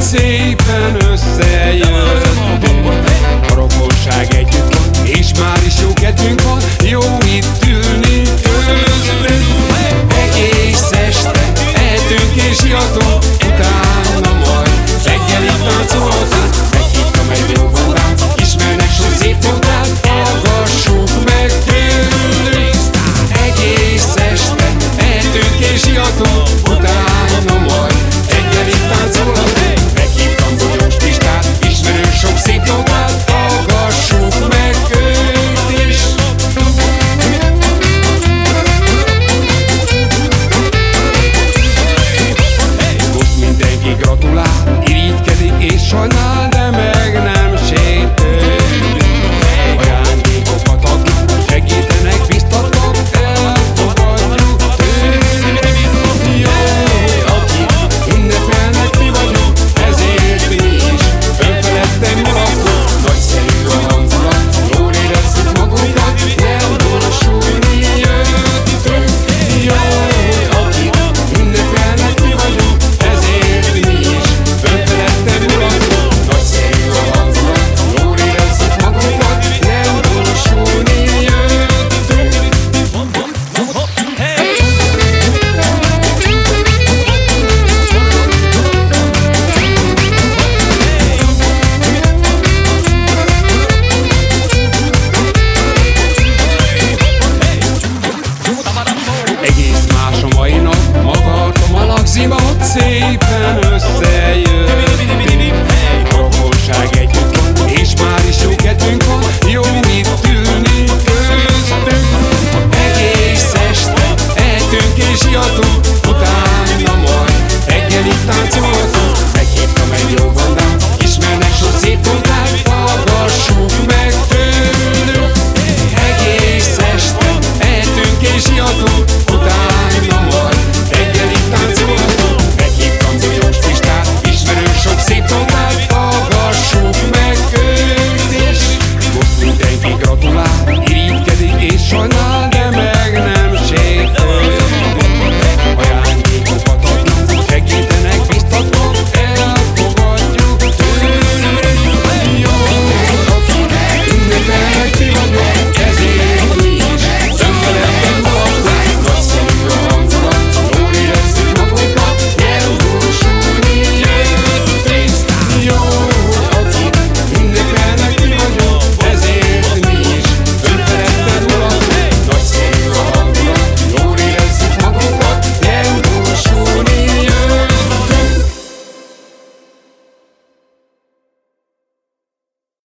szépen összejön A rokonság együtt van, és már is jó kedvünk van Jó itt ülni. Közben Egész este, ehetünk és jatunk sei